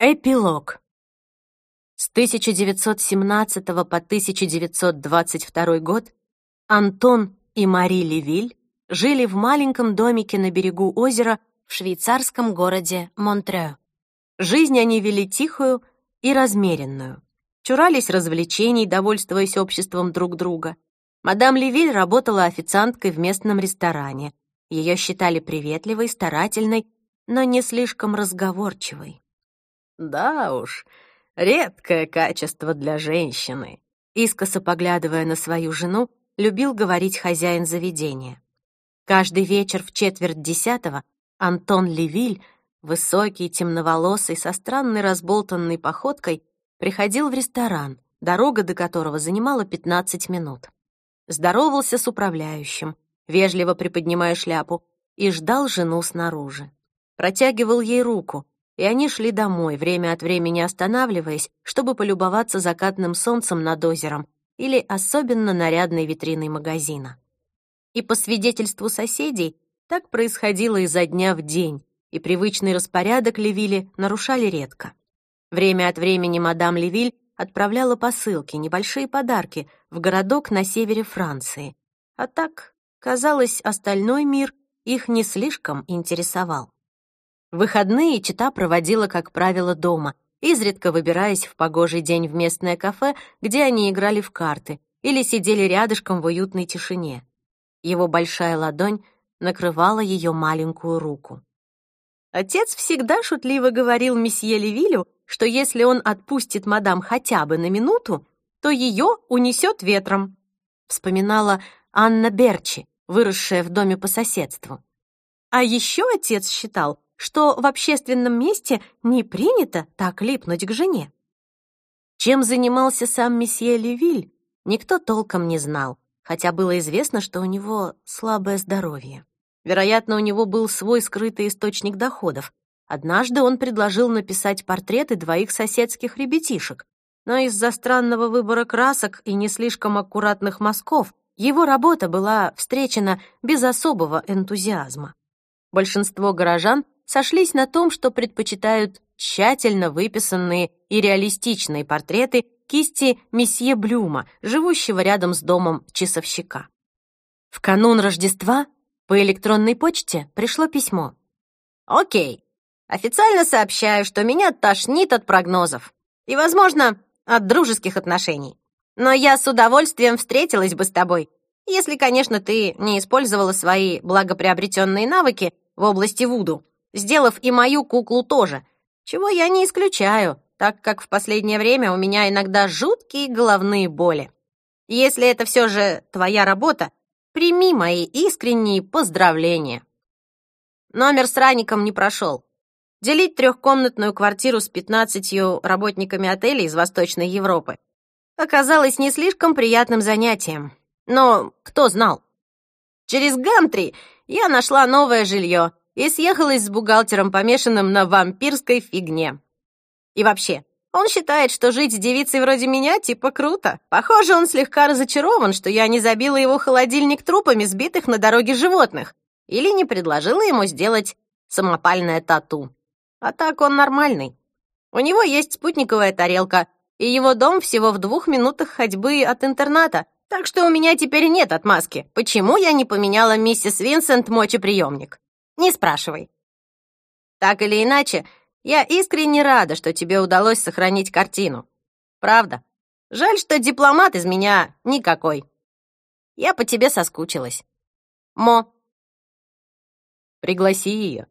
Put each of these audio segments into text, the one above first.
Эпилог. С 1917 по 1922 год Антон и Мари Левиль жили в маленьком домике на берегу озера в швейцарском городе Монтрео. Жизнь они вели тихую и размеренную. Чурались развлечений, довольствуясь обществом друг друга. Мадам Левиль работала официанткой в местном ресторане. Ее считали приветливой, старательной, но не слишком разговорчивой. Да уж, редкое качество для женщины. Искоса поглядывая на свою жену, любил говорить хозяин заведения. Каждый вечер в четверть десятого Антон Левиль, высокий, темноволосый, со странной разболтанной походкой, приходил в ресторан, дорога до которого занимала 15 минут. Здоровался с управляющим, вежливо приподнимая шляпу, и ждал жену снаружи. Протягивал ей руку, и они шли домой, время от времени останавливаясь, чтобы полюбоваться закатным солнцем над озером или особенно нарядной витриной магазина. И по свидетельству соседей, так происходило изо дня в день, и привычный распорядок Левили нарушали редко. Время от времени мадам Левиль отправляла посылки, небольшие подарки в городок на севере Франции. А так, казалось, остальной мир их не слишком интересовал. Выходные чита проводила, как правило, дома, изредка выбираясь в погожий день в местное кафе, где они играли в карты или сидели рядышком в уютной тишине. Его большая ладонь накрывала ее маленькую руку. Отец всегда шутливо говорил месье Левилю, что если он отпустит мадам хотя бы на минуту, то ее унесет ветром. Вспоминала Анна Берчи, выросшая в доме по соседству. А еще отец считал, что в общественном месте не принято так липнуть к жене. Чем занимался сам месье Левиль, никто толком не знал, хотя было известно, что у него слабое здоровье. Вероятно, у него был свой скрытый источник доходов. Однажды он предложил написать портреты двоих соседских ребятишек, но из-за странного выбора красок и не слишком аккуратных мазков его работа была встречена без особого энтузиазма. Большинство горожан сошлись на том, что предпочитают тщательно выписанные и реалистичные портреты кисти месье Блюма, живущего рядом с домом часовщика. В канун Рождества по электронной почте пришло письмо. «Окей, официально сообщаю, что меня тошнит от прогнозов и, возможно, от дружеских отношений. Но я с удовольствием встретилась бы с тобой, если, конечно, ты не использовала свои благоприобретенные навыки в области Вуду сделав и мою куклу тоже, чего я не исключаю, так как в последнее время у меня иногда жуткие головные боли. Если это все же твоя работа, прими мои искренние поздравления. Номер с Раником не прошел. Делить трехкомнатную квартиру с 15 работниками отелей из Восточной Европы оказалось не слишком приятным занятием. Но кто знал? Через Гамтри я нашла новое жилье и съехалась с бухгалтером, помешанным на вампирской фигне. И вообще, он считает, что жить с девицей вроде меня типа круто. Похоже, он слегка разочарован, что я не забила его холодильник трупами сбитых на дороге животных или не предложила ему сделать самопальное тату. А так он нормальный. У него есть спутниковая тарелка, и его дом всего в двух минутах ходьбы от интерната, так что у меня теперь нет отмазки, почему я не поменяла миссис Винсент мочеприемник. Не спрашивай. Так или иначе, я искренне рада, что тебе удалось сохранить картину. Правда. Жаль, что дипломат из меня никакой. Я по тебе соскучилась. Мо. Пригласи ее.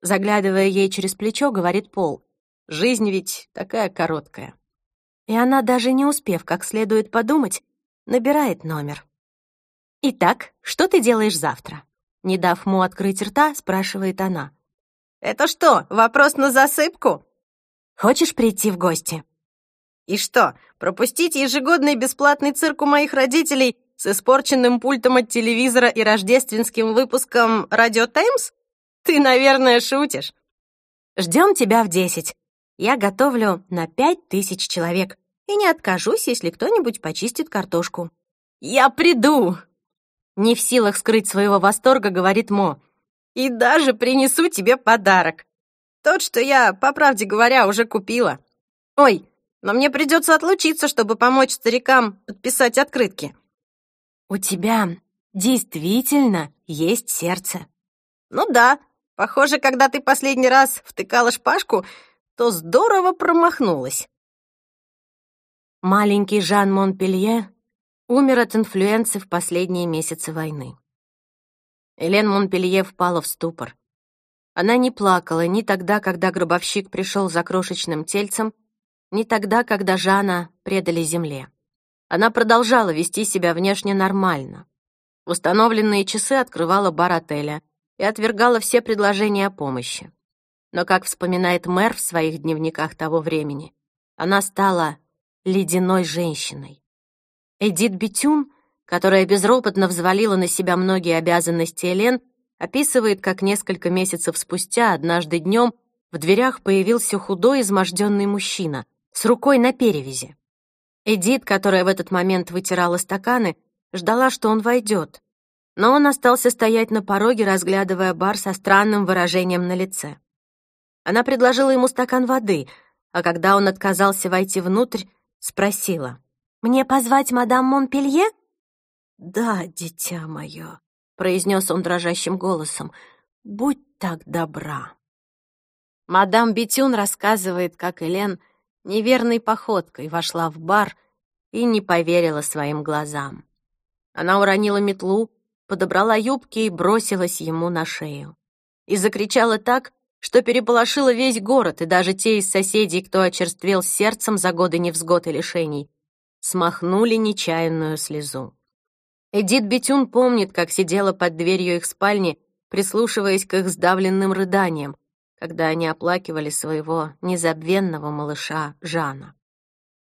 Заглядывая ей через плечо, говорит Пол. Жизнь ведь такая короткая. И она, даже не успев как следует подумать, набирает номер. «Итак, что ты делаешь завтра?» Не дав Мо открыть рта, спрашивает она. «Это что, вопрос на засыпку?» «Хочешь прийти в гости?» «И что, пропустить ежегодный бесплатный цирк у моих родителей с испорченным пультом от телевизора и рождественским выпуском «Радио Таймс»? Ты, наверное, шутишь». Ждем тебя в десять. Я готовлю на пять тысяч человек и не откажусь, если кто-нибудь почистит картошку». «Я приду!» Не в силах скрыть своего восторга, говорит Мо. «И даже принесу тебе подарок». Тот, что я, по правде говоря, уже купила. Ой, но мне придется отлучиться, чтобы помочь старикам подписать открытки. У тебя действительно есть сердце. Ну да, похоже, когда ты последний раз втыкала шпажку, то здорово промахнулась. Маленький Жан Монпелье умер от инфлюенции в последние месяцы войны. Элен Монпелье впала в ступор. Она не плакала ни тогда, когда гробовщик пришел за крошечным тельцем, ни тогда, когда Жана предали земле. Она продолжала вести себя внешне нормально. Установленные часы открывала бар отеля и отвергала все предложения о помощи. Но, как вспоминает мэр в своих дневниках того времени, она стала ледяной женщиной. Эдит Бетюн, которая безропотно взвалила на себя многие обязанности Элен, описывает, как несколько месяцев спустя, однажды днем, в дверях появился худой, изможденный мужчина с рукой на перевязи. Эдит, которая в этот момент вытирала стаканы, ждала, что он войдет. Но он остался стоять на пороге, разглядывая бар со странным выражением на лице. Она предложила ему стакан воды, а когда он отказался войти внутрь, спросила. «Мне позвать мадам Монпелье?» «Да, дитя мое», произнес он дрожащим голосом. «Будь так добра». Мадам Бетюн рассказывает, как Элен неверной походкой вошла в бар и не поверила своим глазам. Она уронила метлу, подобрала юбки и бросилась ему на шею. И закричала так, что переполошила весь город, и даже те из соседей, кто очерствел сердцем за годы невзгод и лишений, смахнули нечаянную слезу. Эдит Бетюн помнит, как сидела под дверью их спальни, прислушиваясь к их сдавленным рыданиям, когда они оплакивали своего незабвенного малыша Жана.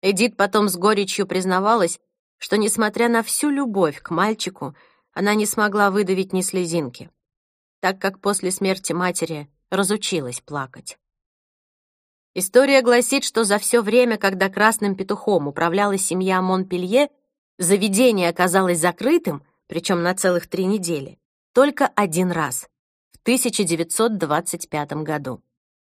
Эдит потом с горечью признавалась, что, несмотря на всю любовь к мальчику, она не смогла выдавить ни слезинки, так как после смерти матери разучилась плакать. История гласит, что за все время, когда красным петухом управляла семья Монпелье, Заведение оказалось закрытым, причем на целых три недели, только один раз, в 1925 году.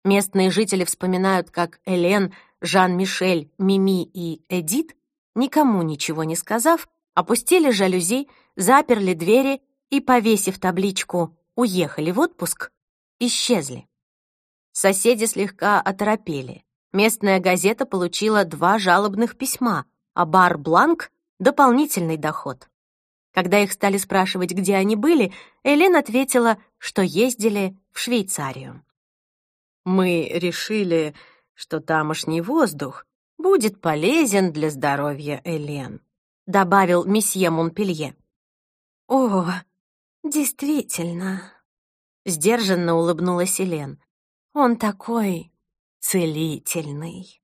Местные жители вспоминают, как Элен, Жан-Мишель, Мими и Эдит, никому ничего не сказав, опустили жалюзи, заперли двери и, повесив табличку «Уехали в отпуск», исчезли. Соседи слегка оторопели. Местная газета получила два жалобных письма, а бар «Бланк» дополнительный доход. Когда их стали спрашивать, где они были, Элен ответила, что ездили в Швейцарию. «Мы решили, что тамошний воздух будет полезен для здоровья Элен», добавил месье Монпелье. «О, действительно», — сдержанно улыбнулась Элен. «Он такой целительный».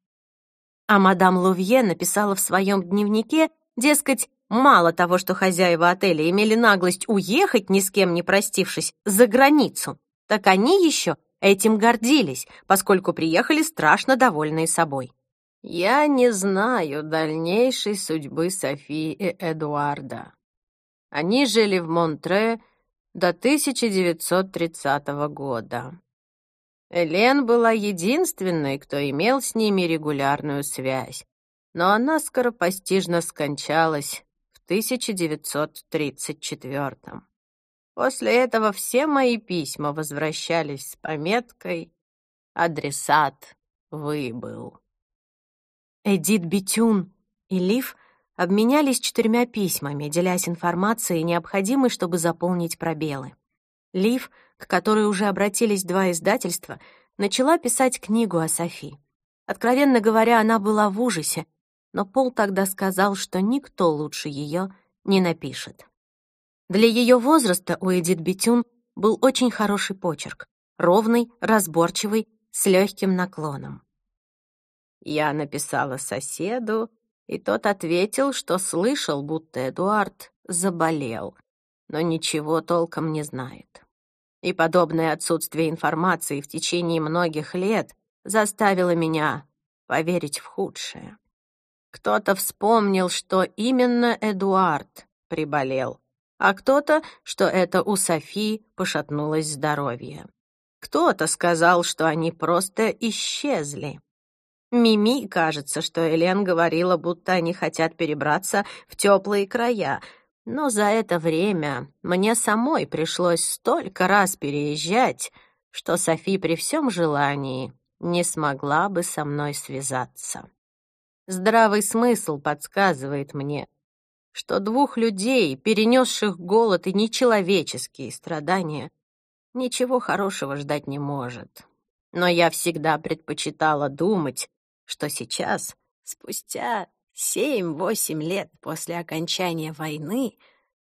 А мадам Лувье написала в своем дневнике, Дескать, мало того, что хозяева отеля имели наглость уехать, ни с кем не простившись, за границу, так они еще этим гордились, поскольку приехали страшно довольные собой. Я не знаю дальнейшей судьбы Софии и Эдуарда. Они жили в Монтре до 1930 года. Элен была единственной, кто имел с ними регулярную связь но она скоропостижно скончалась в 1934 -м. После этого все мои письма возвращались с пометкой «Адресат выбыл». Эдит Битюн и Лив обменялись четырьмя письмами, делясь информацией, необходимой, чтобы заполнить пробелы. Лив, к которой уже обратились два издательства, начала писать книгу о Софи. Откровенно говоря, она была в ужасе, но Пол тогда сказал, что никто лучше ее не напишет. Для ее возраста у Эдит Бетюн был очень хороший почерк, ровный, разборчивый, с легким наклоном. Я написала соседу, и тот ответил, что слышал, будто Эдуард заболел, но ничего толком не знает. И подобное отсутствие информации в течение многих лет заставило меня поверить в худшее. Кто-то вспомнил, что именно Эдуард приболел, а кто-то, что это у Софи пошатнулось здоровье. Кто-то сказал, что они просто исчезли. Мими кажется, что Элен говорила, будто они хотят перебраться в теплые края, но за это время мне самой пришлось столько раз переезжать, что Софи при всем желании не смогла бы со мной связаться. Здравый смысл подсказывает мне, что двух людей, перенесших голод и нечеловеческие страдания, ничего хорошего ждать не может. Но я всегда предпочитала думать, что сейчас, спустя семь-восемь лет после окончания войны,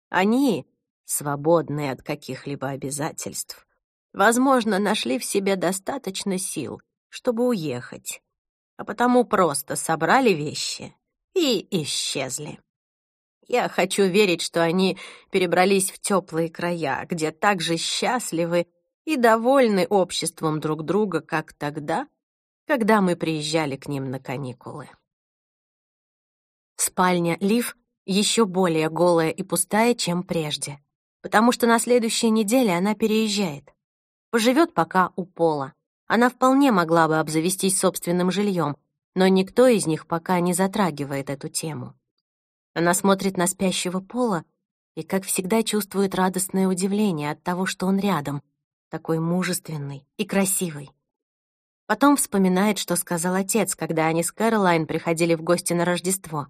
они, свободные от каких-либо обязательств, возможно, нашли в себе достаточно сил, чтобы уехать, а потому просто собрали вещи и исчезли. Я хочу верить, что они перебрались в теплые края, где так же счастливы и довольны обществом друг друга, как тогда, когда мы приезжали к ним на каникулы. Спальня Лив еще более голая и пустая, чем прежде, потому что на следующей неделе она переезжает. Поживет пока у Пола. Она вполне могла бы обзавестись собственным жильем, но никто из них пока не затрагивает эту тему. Она смотрит на спящего Пола и, как всегда, чувствует радостное удивление от того, что он рядом, такой мужественный и красивый. Потом вспоминает, что сказал отец, когда они с Кэролайн приходили в гости на Рождество.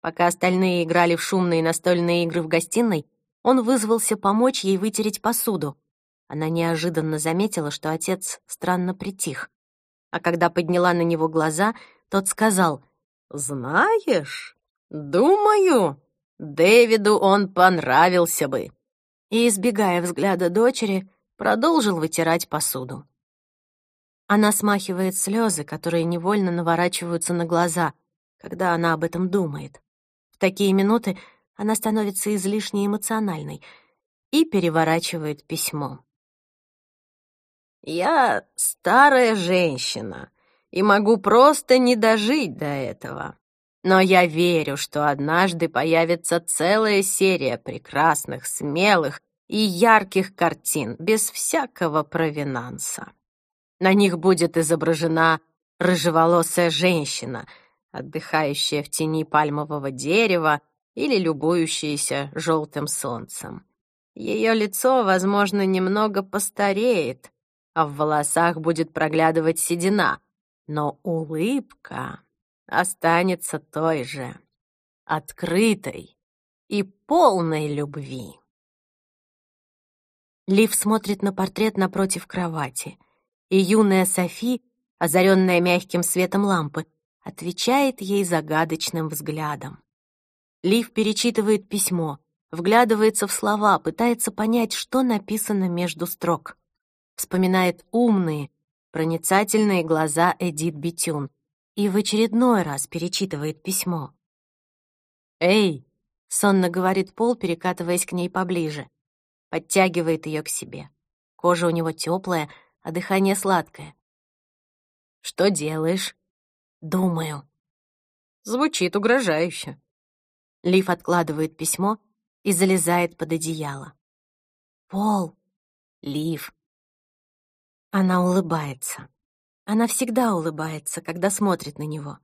Пока остальные играли в шумные настольные игры в гостиной, он вызвался помочь ей вытереть посуду. Она неожиданно заметила, что отец странно притих. А когда подняла на него глаза, тот сказал, «Знаешь, «Думаю, Дэвиду он понравился бы». И, избегая взгляда дочери, продолжил вытирать посуду. Она смахивает слезы, которые невольно наворачиваются на глаза, когда она об этом думает. Такие минуты она становится излишне эмоциональной и переворачивает письмо. «Я старая женщина и могу просто не дожить до этого. Но я верю, что однажды появится целая серия прекрасных, смелых и ярких картин без всякого провинанса. На них будет изображена рыжеволосая женщина, отдыхающая в тени пальмового дерева или любующаяся желтым солнцем. Ее лицо, возможно, немного постареет, а в волосах будет проглядывать седина, но улыбка останется той же, открытой и полной любви. Лив смотрит на портрет напротив кровати, и юная Софи, озаренная мягким светом лампы, отвечает ей загадочным взглядом. Лив перечитывает письмо, вглядывается в слова, пытается понять, что написано между строк. Вспоминает умные, проницательные глаза Эдит Битюн, и в очередной раз перечитывает письмо. «Эй!» — сонно говорит Пол, перекатываясь к ней поближе. Подтягивает ее к себе. Кожа у него теплая, а дыхание сладкое. «Что делаешь?» «Думаю». Звучит угрожающе. Лив откладывает письмо и залезает под одеяло. «Пол!» «Лив!» Она улыбается. Она всегда улыбается, когда смотрит на него.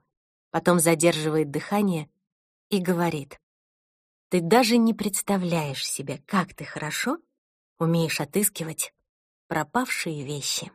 Потом задерживает дыхание и говорит. «Ты даже не представляешь себе, как ты хорошо умеешь отыскивать пропавшие вещи».